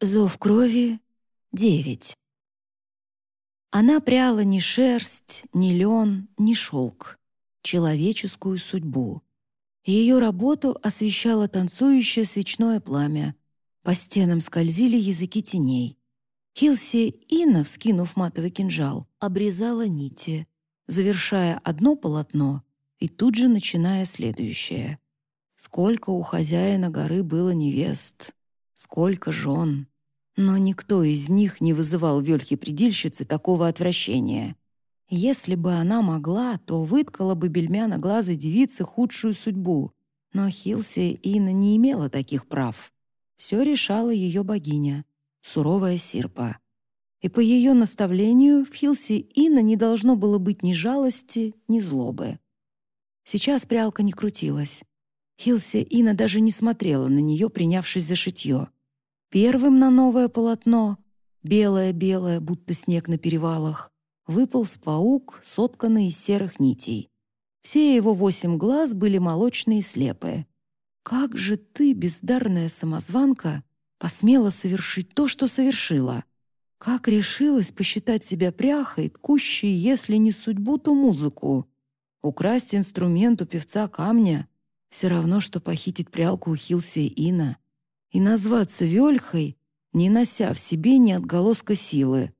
Зов крови — девять. Она пряла ни шерсть, ни лен, ни шелк, человеческую судьбу. Ее работу освещало танцующее свечное пламя. По стенам скользили языки теней. Хилси Инна, вскинув матовый кинжал, обрезала нити, завершая одно полотно и тут же начиная следующее. Сколько у хозяина горы было невест, сколько жен. Но никто из них не вызывал Вельхи-предильщицы такого отвращения. Если бы она могла, то выткала бы бельмяна глаза девицы худшую судьбу. Но Хилси Инна не имела таких прав. Все решала ее богиня, суровая Сирпа. И по ее наставлению в Хилси Инна не должно было быть ни жалости, ни злобы. Сейчас прялка не крутилась. Хилси Ина даже не смотрела на нее, принявшись за шитье. Первым на новое полотно, белое-белое, будто снег на перевалах, выполз паук, сотканный из серых нитей. Все его восемь глаз были молочные и слепые. «Как же ты, бездарная самозванка, посмела совершить то, что совершила? Как решилась посчитать себя пряхой, ткущей, если не судьбу, то музыку? Украсть инструмент у певца камня все равно, что похитить прялку у Хилси и Ина. И назваться Вельхой, не нося в себе ни отголоска силы.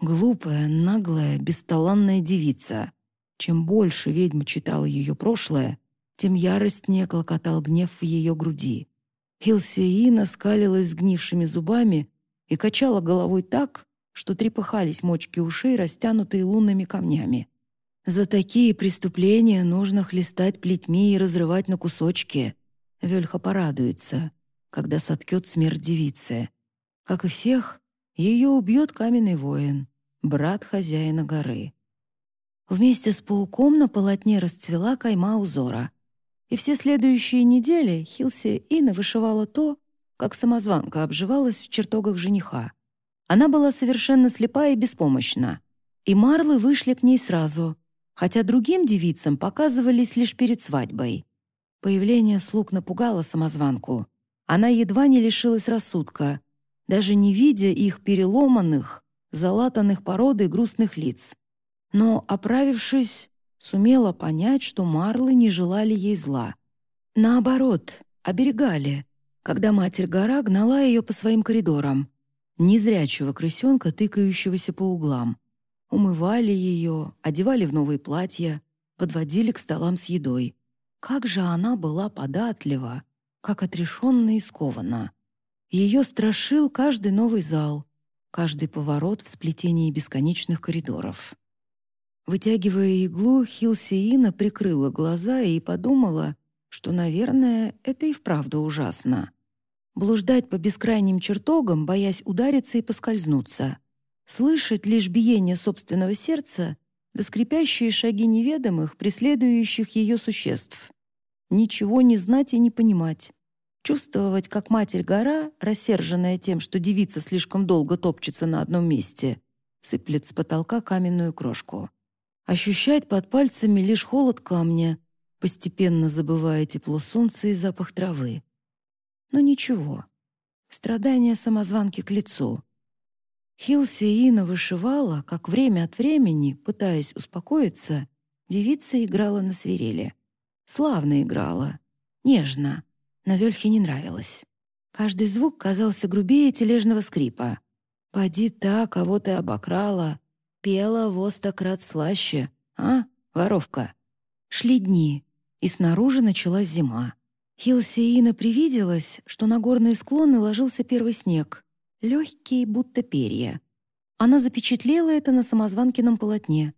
Глупая, наглая, бесталанная девица. Чем больше ведьма читала ее прошлое, тем яростнее клокотал гнев в ее груди. Хилсеина скалилась сгнившими зубами и качала головой так, что трепыхались мочки ушей, растянутые лунными камнями. За такие преступления нужно хлестать плетьми и разрывать на кусочки. Вельха порадуется, когда соткет смерть девицы. Как и всех, ее убьет каменный воин, брат хозяина горы. Вместе с пауком на полотне расцвела кайма узора. И все следующие недели Хилси Ина вышивала то, как самозванка обживалась в чертогах жениха. Она была совершенно слепа и беспомощна. И марлы вышли к ней сразу — хотя другим девицам показывались лишь перед свадьбой. Появление слуг напугало самозванку. Она едва не лишилась рассудка, даже не видя их переломанных, залатанных породой грустных лиц. Но, оправившись, сумела понять, что марлы не желали ей зла. Наоборот, оберегали, когда Матерь-гора гнала ее по своим коридорам, незрячего крысенка, тыкающегося по углам — Умывали ее, одевали в новые платья, подводили к столам с едой. Как же она была податлива, как отрешенно и скована. Ее страшил каждый новый зал, каждый поворот в сплетении бесконечных коридоров. Вытягивая иглу, Хилсиина прикрыла глаза и подумала, что, наверное, это и вправду ужасно. Блуждать по бескрайним чертогам, боясь удариться и поскользнуться — слышать лишь биение собственного сердца да скрипящие шаги неведомых, преследующих ее существ. Ничего не знать и не понимать. Чувствовать, как Матерь-гора, рассерженная тем, что девица слишком долго топчется на одном месте, сыплет с потолка каменную крошку. Ощущать под пальцами лишь холод камня, постепенно забывая тепло солнца и запах травы. Но ничего. Страдания самозванки к лицу — Хилсиина вышивала, как время от времени, пытаясь успокоиться, девица играла на свирели. Славно играла, нежно, но Вельхе не нравилось. Каждый звук казался грубее тележного скрипа. «Поди та, кого ты обокрала, пела во стократ слаще, а, воровка?» Шли дни, и снаружи началась зима. Хилсиина привиделась, что на горные склоны ложился первый снег — легкие, будто перья. Она запечатлела это на самозванкином полотне.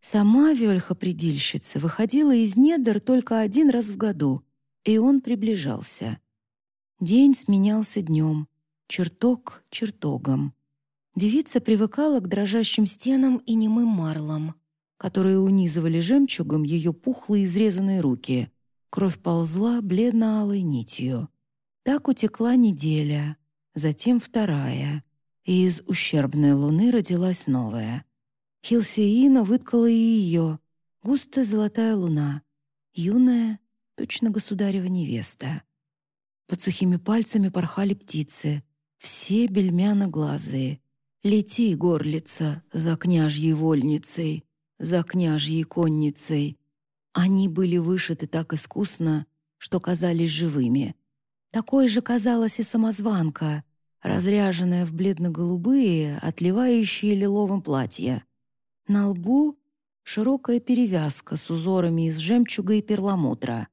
Сама Вельха-предильщица выходила из недр только один раз в году, и он приближался. День сменялся днем, чертог — чертогом. Девица привыкала к дрожащим стенам и немым марлам, которые унизывали жемчугом ее пухлые изрезанные руки. Кровь ползла бледно-алой нитью. Так утекла неделя, затем вторая, и из ущербной луны родилась новая. Хилсеина выткала и ее, густая золотая луна, юная, точно государева невеста. Под сухими пальцами порхали птицы, все бельмяноглазые. Лети, горлица, за княжьей вольницей, за княжьей конницей. Они были вышиты так искусно, что казались живыми. Такой же казалась и самозванка, разряженная в бледно-голубые, отливающие лиловым платья. На лбу широкая перевязка с узорами из жемчуга и перламутра.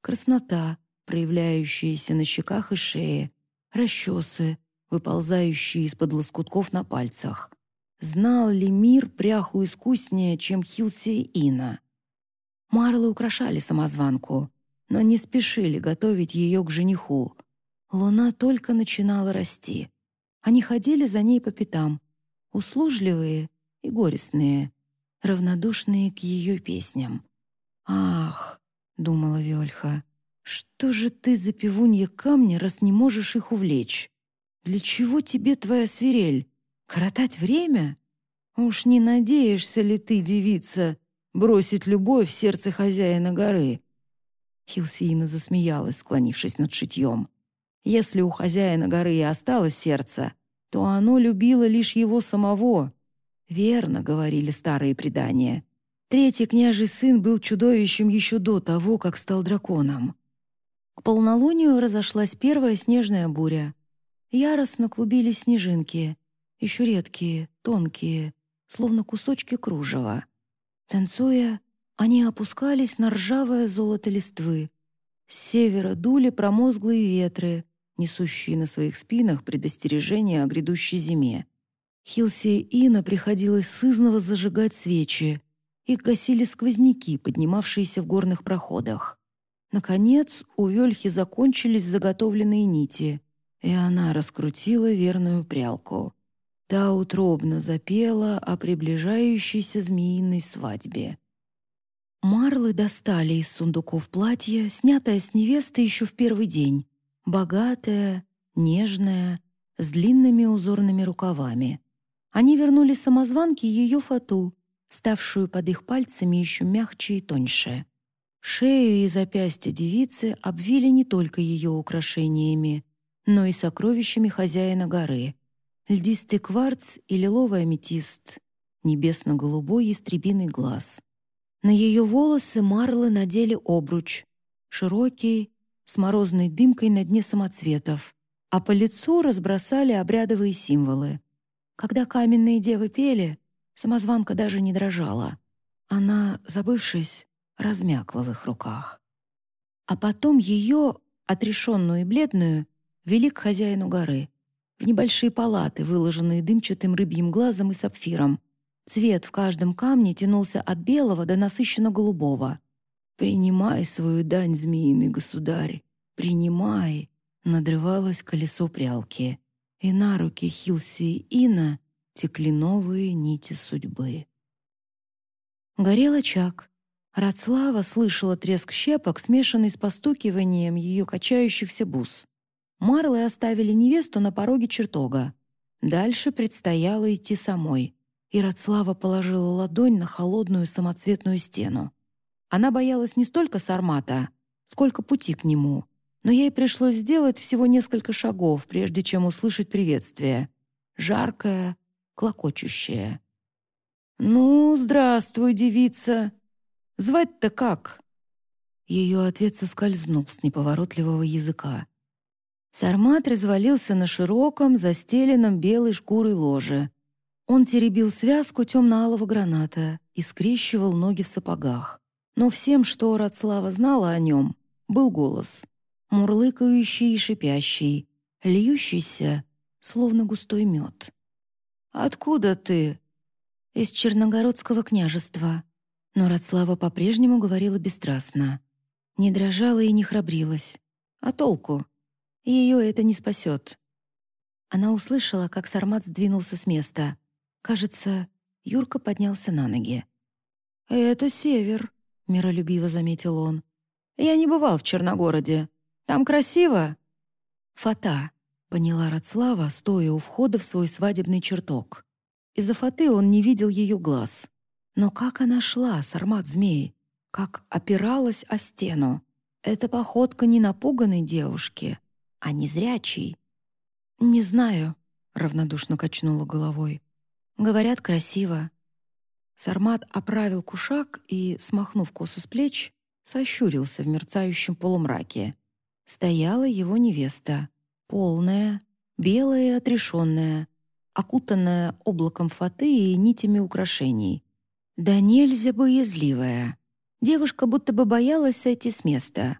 Краснота, проявляющаяся на щеках и шее, расчесы, выползающие из-под лоскутков на пальцах. Знал ли мир пряху искуснее, чем Хилси и Ина? Марлы украшали самозванку, но не спешили готовить ее к жениху. Луна только начинала расти. Они ходили за ней по пятам, услужливые и горестные, равнодушные к ее песням. «Ах!» — думала Вельха. «Что же ты за пивунья камня, раз не можешь их увлечь? Для чего тебе твоя свирель? Коротать время? Уж не надеешься ли ты, девица, бросить любовь в сердце хозяина горы?» Хилсиина засмеялась, склонившись над шитьем. Если у хозяина горы и осталось сердце, то оно любило лишь его самого. Верно, говорили старые предания. Третий княжий сын был чудовищем еще до того, как стал драконом. К полнолунию разошлась первая снежная буря. Яростно клубились снежинки, еще редкие, тонкие, словно кусочки кружева. Танцуя, они опускались на ржавое золото листвы. С севера дули промозглые ветры, несущие на своих спинах предостережение о грядущей зиме. Хилсе и Ина приходилось сызново зажигать свечи. Их гасили сквозняки, поднимавшиеся в горных проходах. Наконец, у Вельхи закончились заготовленные нити, и она раскрутила верную прялку. Та утробно запела о приближающейся змеиной свадьбе. Марлы достали из сундуков платье, снятое с невесты еще в первый день, богатое, нежное, с длинными узорными рукавами. Они вернули самозванке ее фату, ставшую под их пальцами еще мягче и тоньше. Шею и запястья девицы обвили не только ее украшениями, но и сокровищами хозяина горы. Льдистый кварц и лиловый аметист, небесно-голубой истребиный глаз. На ее волосы марлы надели обруч, широкий, с морозной дымкой на дне самоцветов, а по лицу разбросали обрядовые символы. Когда каменные девы пели, самозванка даже не дрожала. Она, забывшись, размякла в их руках. А потом ее, отрешенную и бледную, вели к хозяину горы, в небольшие палаты, выложенные дымчатым рыбьим глазом и сапфиром. Цвет в каждом камне тянулся от белого до насыщенно голубого. «Принимай свою дань, змеиный государь, принимай!» Надрывалось колесо прялки, и на руки Хилси и Ина текли новые нити судьбы. Горел очаг. Радслава слышала треск щепок, смешанный с постукиванием ее качающихся бус. Марлы оставили невесту на пороге чертога. Дальше предстояло идти самой, и положила ладонь на холодную самоцветную стену. Она боялась не столько Сармата, сколько пути к нему, но ей пришлось сделать всего несколько шагов, прежде чем услышать приветствие. Жаркое, клокочущее. «Ну, здравствуй, девица! Звать-то как?» Ее ответ соскользнул с неповоротливого языка. Сармат развалился на широком, застеленном белой шкурой ложе. Он теребил связку темно-алого граната и скрещивал ноги в сапогах. Но всем, что Радслава знала о нем, был голос. Мурлыкающий и шипящий, льющийся, словно густой мед. «Откуда ты?» «Из Черногородского княжества». Но Радслава по-прежнему говорила бесстрастно. Не дрожала и не храбрилась. А толку? Ее это не спасет. Она услышала, как Сармат сдвинулся с места. Кажется, Юрка поднялся на ноги. «Это север», миролюбиво заметил он. «Я не бывал в Черногороде. Там красиво?» «Фата», — поняла Радслава, стоя у входа в свой свадебный чертог. Из-за фаты он не видел ее глаз. Но как она шла, сармат змей, как опиралась о стену. Это походка не напуганной девушки, а незрячей. «Не знаю», — равнодушно качнула головой. «Говорят, красиво». Сармат оправил кушак и, смахнув косу с плеч, сощурился в мерцающем полумраке. Стояла его невеста, полная, белая и отрешенная, окутанная облаком фаты и нитями украшений. Да нельзя боязливая. Девушка будто бы боялась сойти с места.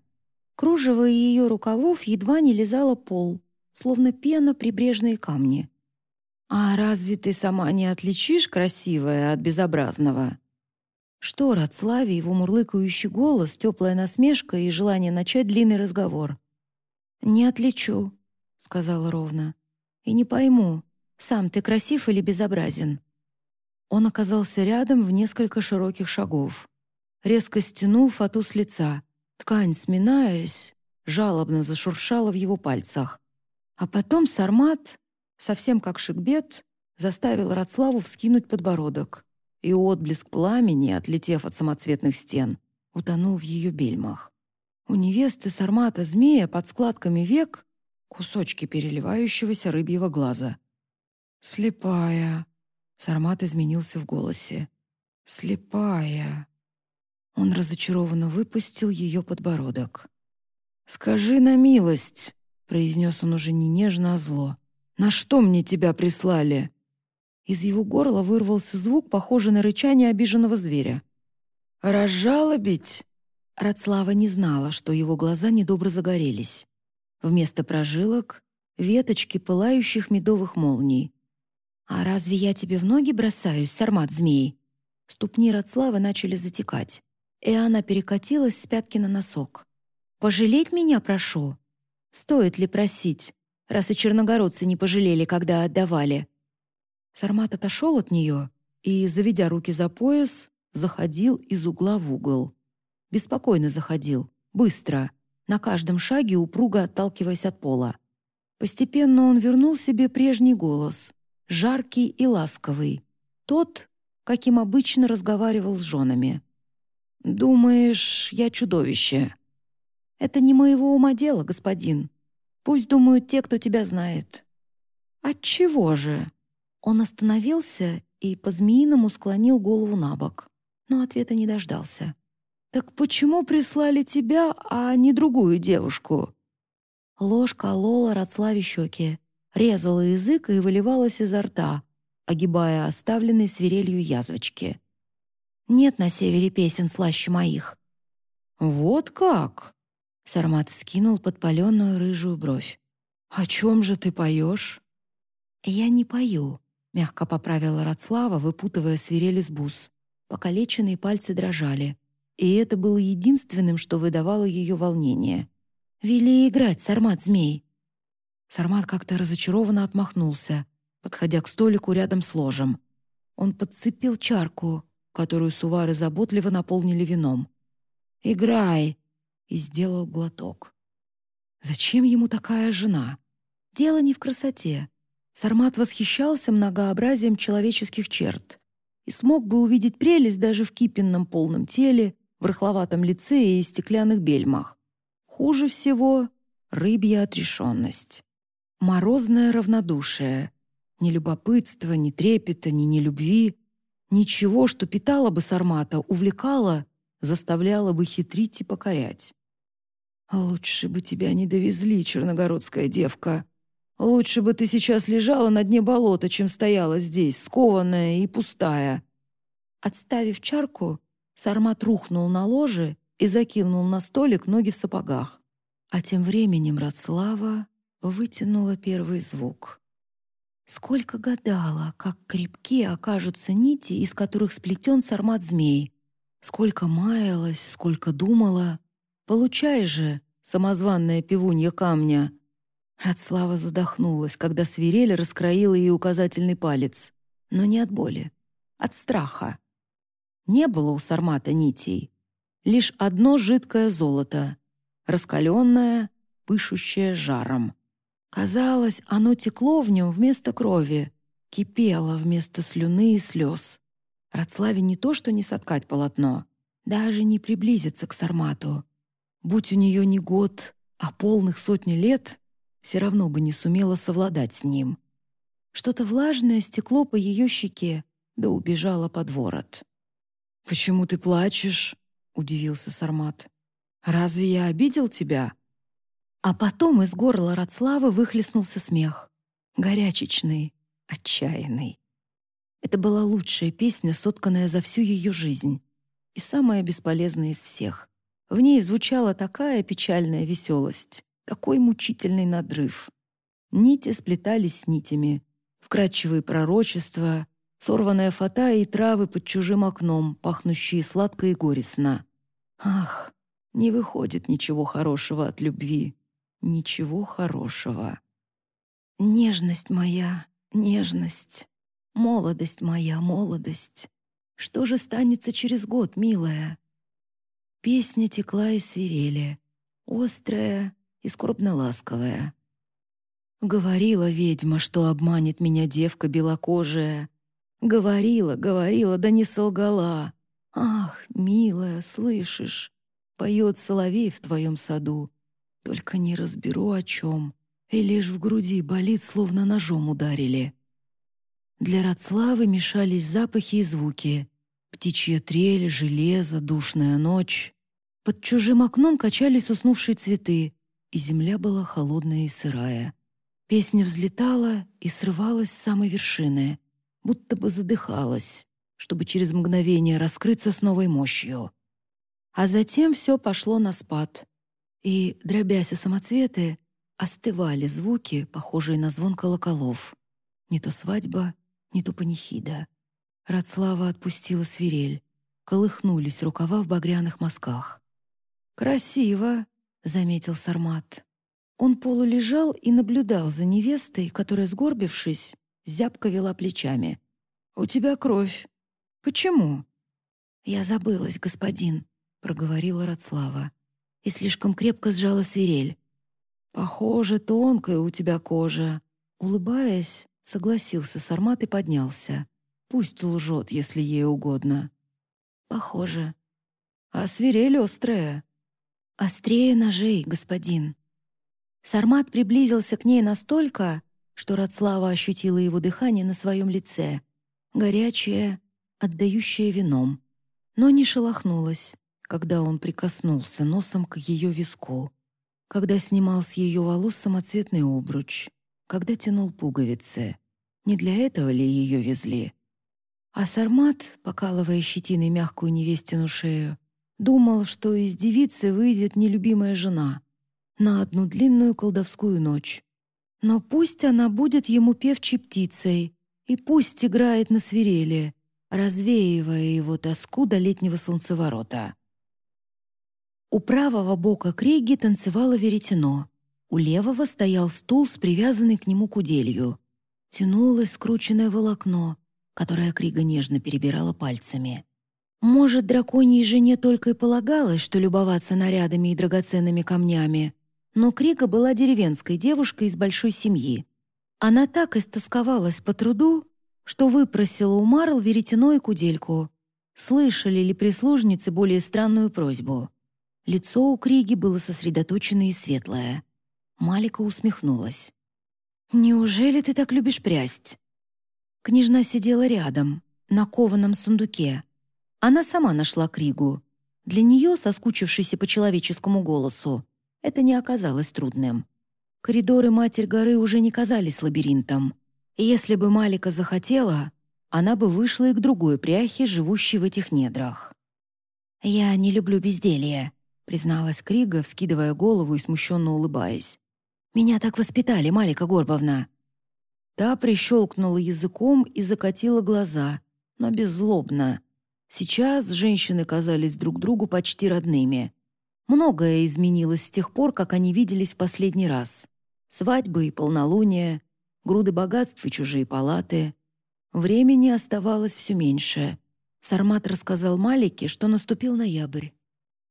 Кружево ее рукавов едва не лизало пол, словно пена прибрежные камни. «А разве ты сама не отличишь красивое от безобразного?» Что Радславе его мурлыкающий голос, теплая насмешка и желание начать длинный разговор. «Не отличу», — сказала ровно. «И не пойму, сам ты красив или безобразен?» Он оказался рядом в несколько широких шагов. Резко стянул фату с лица. Ткань, сминаясь, жалобно зашуршала в его пальцах. А потом Сармат, совсем как Шикбет, заставил Радславу вскинуть подбородок и отблеск пламени, отлетев от самоцветных стен, утонул в ее бельмах. У невесты сармата змея под складками век кусочки переливающегося рыбьего глаза. «Слепая!» — сармат изменился в голосе. «Слепая!» Он разочарованно выпустил ее подбородок. «Скажи на милость!» — произнес он уже не нежно, а зло. «На что мне тебя прислали?» Из его горла вырвался звук, похожий на рычание обиженного зверя. «Разжалобить?» Радслава не знала, что его глаза недобро загорелись. Вместо прожилок — веточки пылающих медовых молний. «А разве я тебе в ноги бросаюсь, сармат змей?» Ступни Радславы начали затекать, и она перекатилась с пятки на носок. «Пожалеть меня прошу? Стоит ли просить, раз и черногородцы не пожалели, когда отдавали?» Сармат отошел от нее и, заведя руки за пояс, заходил из угла в угол. Беспокойно заходил, быстро, на каждом шаге упруго отталкиваясь от пола. Постепенно он вернул себе прежний голос, жаркий и ласковый, тот, каким обычно разговаривал с женами. «Думаешь, я чудовище?» «Это не моего ума дело, господин. Пусть думают те, кто тебя знает». «Отчего же?» Он остановился и по-змеиному склонил голову на бок, но ответа не дождался. «Так почему прислали тебя, а не другую девушку?» Ложь колола Радславе щеки, резала язык и выливалась изо рта, огибая оставленные свирелью язвочки. «Нет на севере песен слаще моих». «Вот как?» Сармат вскинул подпаленную рыжую бровь. «О чем же ты поешь?» «Я не пою», Мягко поправила Радслава, выпутывая свирель из бус. Покалеченные пальцы дрожали. И это было единственным, что выдавало ее волнение. «Вели играть, Сармат Змей!» Сармат как-то разочарованно отмахнулся, подходя к столику рядом с ложем. Он подцепил чарку, которую сувары заботливо наполнили вином. «Играй!» И сделал глоток. Зачем ему такая жена? Дело не в красоте. Сармат восхищался многообразием человеческих черт и смог бы увидеть прелесть даже в кипенном полном теле, в рыхловатом лице и стеклянных бельмах. Хуже всего — рыбья отрешенность. Морозное равнодушие. Ни любопытства, ни трепета, ни нелюбви. Ничего, что питало бы Сармата, увлекало, заставляло бы хитрить и покорять. «Лучше бы тебя не довезли, черногородская девка», Лучше бы ты сейчас лежала на дне болота, чем стояла здесь, скованная и пустая». Отставив чарку, Сармат рухнул на ложе и закинул на столик ноги в сапогах. А тем временем Радслава вытянула первый звук. Сколько гадала, как крепки окажутся нити, из которых сплетен сармат змей. Сколько маялась, сколько думала. Получай же, самозванная пивунья камня, Радслава задохнулась, когда свирель раскроила ей указательный палец. Но не от боли, от страха. Не было у Сармата нитей. Лишь одно жидкое золото, раскаленное, пышущее жаром. Казалось, оно текло в нем вместо крови, кипело вместо слюны и слез. Радславе не то, что не соткать полотно, даже не приблизиться к Сармату. Будь у нее не год, а полных сотни лет — все равно бы не сумела совладать с ним. Что-то влажное стекло по ее щеке, да убежало под ворот. «Почему ты плачешь?» — удивился Сармат. «Разве я обидел тебя?» А потом из горла Радславы выхлестнулся смех. Горячечный, отчаянный. Это была лучшая песня, сотканная за всю ее жизнь. И самая бесполезная из всех. В ней звучала такая печальная веселость, такой мучительный надрыв. Нити сплетались с нитями. Вкрадчивые пророчества, сорванная фата и травы под чужим окном, пахнущие сладко и горестно. Ах, не выходит ничего хорошего от любви. Ничего хорошего. Нежность моя, нежность. Молодость моя, молодость. Что же станется через год, милая? Песня текла из свирели, острая и скорбно-ласковая. Говорила ведьма, что обманет меня девка белокожая. Говорила, говорила, да не солгала. Ах, милая, слышишь? Поет соловей в твоем саду. Только не разберу о чем. И лишь в груди болит, словно ножом ударили. Для Радславы мешались запахи и звуки. Птичья трель, железо, душная ночь. Под чужим окном качались уснувшие цветы, и земля была холодная и сырая. Песня взлетала и срывалась с самой вершины, будто бы задыхалась, чтобы через мгновение раскрыться с новой мощью. А затем все пошло на спад, и, дробясь о самоцветы, остывали звуки, похожие на звон колоколов. Не то свадьба, не то панихида. Радслава отпустила свирель. Колыхнулись рукава в багряных мазках. «Красиво», — заметил Сармат. Он полулежал и наблюдал за невестой, которая, сгорбившись, зябко вела плечами. «У тебя кровь. Почему?» «Я забылась, господин», — проговорила Радслава. И слишком крепко сжала свирель. «Похоже, тонкая у тебя кожа». Улыбаясь, Согласился Сармат и поднялся. Пусть лжет, если ей угодно. Похоже. А свирель острая. Острее ножей, господин. Сармат приблизился к ней настолько, что Радслава ощутила его дыхание на своем лице. Горячее, отдающее вином. Но не шелохнулась, когда он прикоснулся носом к ее виску, когда снимал с ее волос самоцветный обруч когда тянул пуговицы. Не для этого ли ее везли? А Сармат, покалывая щетиной мягкую невестину шею, думал, что из девицы выйдет нелюбимая жена на одну длинную колдовскую ночь. Но пусть она будет ему певчей птицей, и пусть играет на свирели, развеивая его тоску до летнего солнцеворота. У правого бока Криги танцевало веретено — у левого стоял стул с привязанной к нему куделью. Тянулось скрученное волокно, которое Крига нежно перебирала пальцами. Может, драконьей жене только и полагалось, что любоваться нарядами и драгоценными камнями, но Крига была деревенской девушкой из большой семьи. Она так истосковалась по труду, что выпросила у Марл веретено и кудельку. Слышали ли прислужницы более странную просьбу? Лицо у Криги было сосредоточенное и светлое. Малика усмехнулась. «Неужели ты так любишь прясть?» Княжна сидела рядом, на кованом сундуке. Она сама нашла Кригу. Для нее, соскучившейся по человеческому голосу, это не оказалось трудным. Коридоры Матерь горы уже не казались лабиринтом. Если бы Малика захотела, она бы вышла и к другой пряхе, живущей в этих недрах. «Я не люблю безделье», — призналась Крига, вскидывая голову и смущенно улыбаясь. Меня так воспитали, Малика Горбовна». Та прищелкнула языком и закатила глаза, но беззлобно. Сейчас женщины казались друг другу почти родными. Многое изменилось с тех пор, как они виделись в последний раз. Свадьбы и полнолуние, груды богатств и чужие палаты. Времени оставалось все меньше. Сармат рассказал Малике, что наступил ноябрь.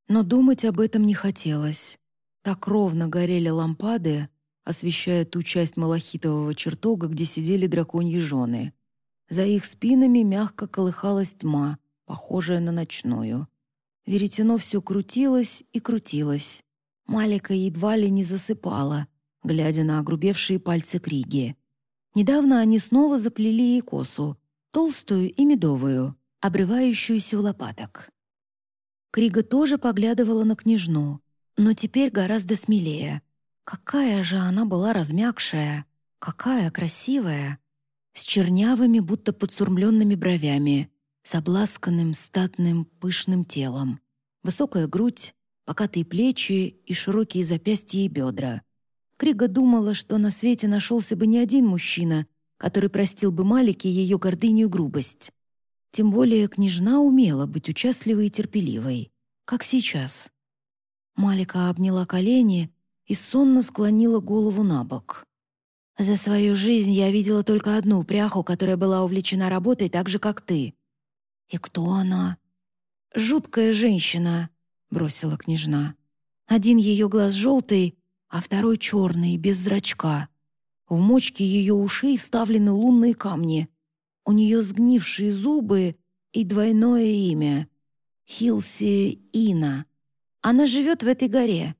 Но думать об этом не хотелось. Так ровно горели лампады, освещая ту часть малахитового чертога, где сидели драконьи жены. За их спинами мягко колыхалась тьма, похожая на ночную. Веретено все крутилось и крутилось. Малика едва ли не засыпала, глядя на огрубевшие пальцы Криги. Недавно они снова заплели ей косу, толстую и медовую, обрывающуюся у лопаток. Крига тоже поглядывала на княжну, но теперь гораздо смелее. Какая же она была размягшая, какая красивая, с чернявыми, будто подсурмленными бровями, с обласканным, статным, пышным телом, высокая грудь, покатые плечи и широкие запястья и бедра. Крига думала, что на свете нашелся бы не один мужчина, который простил бы Малике ее гордыню и грубость. Тем более княжна умела быть участливой и терпеливой, как сейчас. Малика обняла колени и сонно склонила голову на бок. «За свою жизнь я видела только одну пряху, которая была увлечена работой так же, как ты». «И кто она?» «Жуткая женщина», — бросила княжна. Один ее глаз желтый, а второй черный, без зрачка. В мочке ее ушей вставлены лунные камни. У нее сгнившие зубы и двойное имя — Хилси Ина. Она живет в этой горе.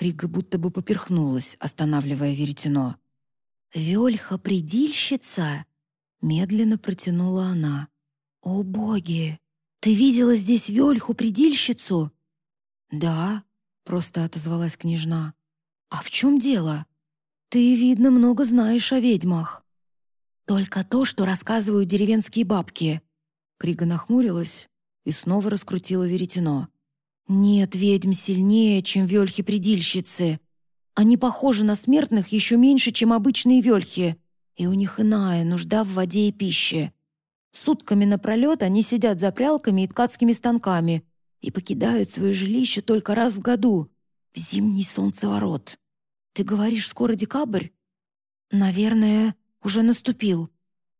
Крига будто бы поперхнулась, останавливая веретено. «Вельха-предильщица?» — медленно протянула она. «О, боги! Ты видела здесь Вельху-предильщицу?» «Да», — просто отозвалась княжна. «А в чем дело? Ты, видно, много знаешь о ведьмах». «Только то, что рассказывают деревенские бабки». Крига нахмурилась и снова раскрутила веретено. «Нет ведьм сильнее, чем вельхи-предильщицы. Они похожи на смертных еще меньше, чем обычные вельхи, и у них иная нужда в воде и пище. Сутками напролет они сидят за прялками и ткацкими станками и покидают свое жилище только раз в году, в зимний солнцеворот. Ты говоришь, скоро декабрь? Наверное, уже наступил.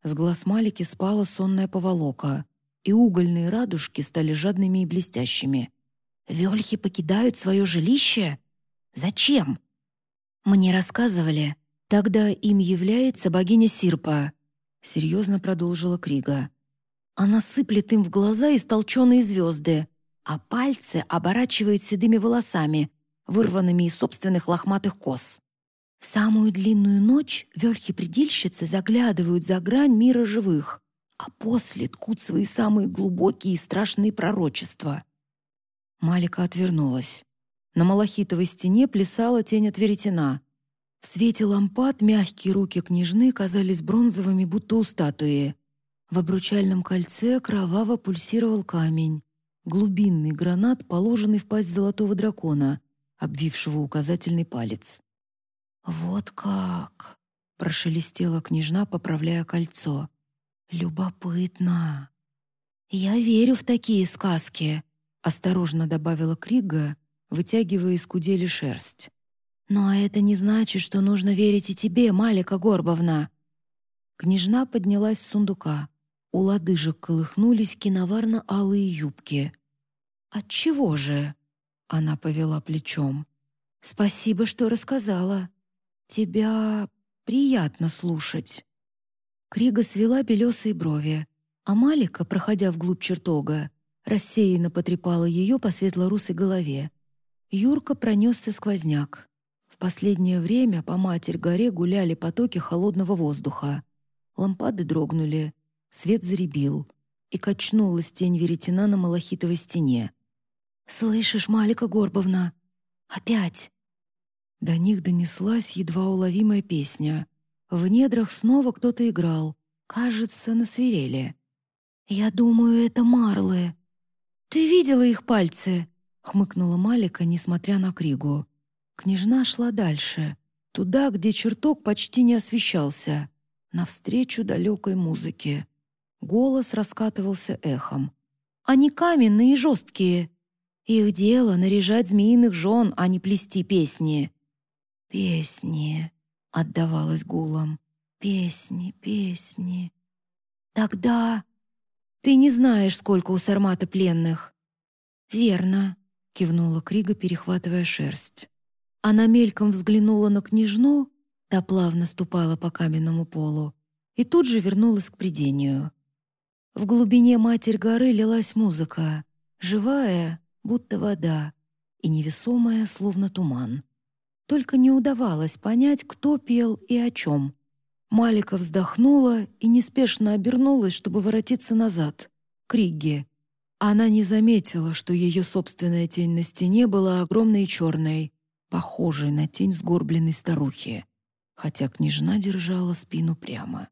С глаз Малики спала сонная поволока, и угольные радужки стали жадными и блестящими. Вельхи покидают свое жилище? Зачем? Мне рассказывали, тогда им является богиня Сирпа, серьезно продолжила Крига. Она сыплет им в глаза истолченные звезды, а пальцы оборачивает седыми волосами, вырванными из собственных лохматых кос. В самую длинную ночь вельхи-предельщицы заглядывают за грань мира живых, а после ткут свои самые глубокие и страшные пророчества. Малика отвернулась. На малахитовой стене плясала тень от веретена. В свете лампад мягкие руки княжны казались бронзовыми, будто у статуи. В обручальном кольце кроваво пульсировал камень. Глубинный гранат, положенный в пасть золотого дракона — обвившего указательный палец. «Вот как!» — прошелестела княжна, поправляя кольцо. «Любопытно!» «Я верю в такие сказки», — осторожно добавила Крига, вытягивая из кудели шерсть. «Но это не значит, что нужно верить и тебе, Малика Горбовна». Княжна поднялась с сундука. У лодыжек колыхнулись киноварно-алые юбки. «Отчего же?» Она повела плечом. «Спасибо, что рассказала. Тебя приятно слушать». Крига свела белесые брови, а Малика, проходя вглубь чертога, рассеянно потрепала ее по светло-русой голове. Юрка пронесся сквозняк. В последнее время по Матерь-горе гуляли потоки холодного воздуха. Лампады дрогнули, свет заребил, и качнулась тень веретена на малахитовой стене. «Слышишь, Малика Горбовна? Опять!» До них донеслась едва уловимая песня. В недрах снова кто-то играл, кажется, на свирели. «Я думаю, это марлы». «Ты видела их пальцы?» — хмыкнула Малика, несмотря на Кригу. Княжна шла дальше, туда, где чертог почти не освещался, навстречу далекой музыке. Голос раскатывался эхом. «Они каменные и жесткие. Их дело — наряжать змеиных жен, а не плести песни». «Песни», — отдавалась гулом. «Песни, песни». «Тогда ты не знаешь, сколько у Сармата пленных». «Верно», — кивнула Крига, перехватывая шерсть. Она мельком взглянула на княжну, та плавно ступала по каменному полу, и тут же вернулась к придению. В глубине Матерь горы лилась музыка, живая, будто вода, и невесомая, словно туман. только не удавалось понять, кто пел и о чем. Малика вздохнула и неспешно обернулась, чтобы воротиться назад, к Ригге. Она не заметила, что ее собственная тень на стене была огромной и черной, похожей на тень сгорбленной старухи, хотя княжна держала спину прямо.